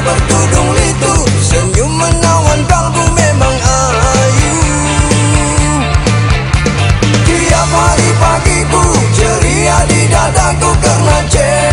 Bertudung itu Senyum menawan kalbu memang ayu. Tiap hari pagiku Ceria di dadaku karena cewek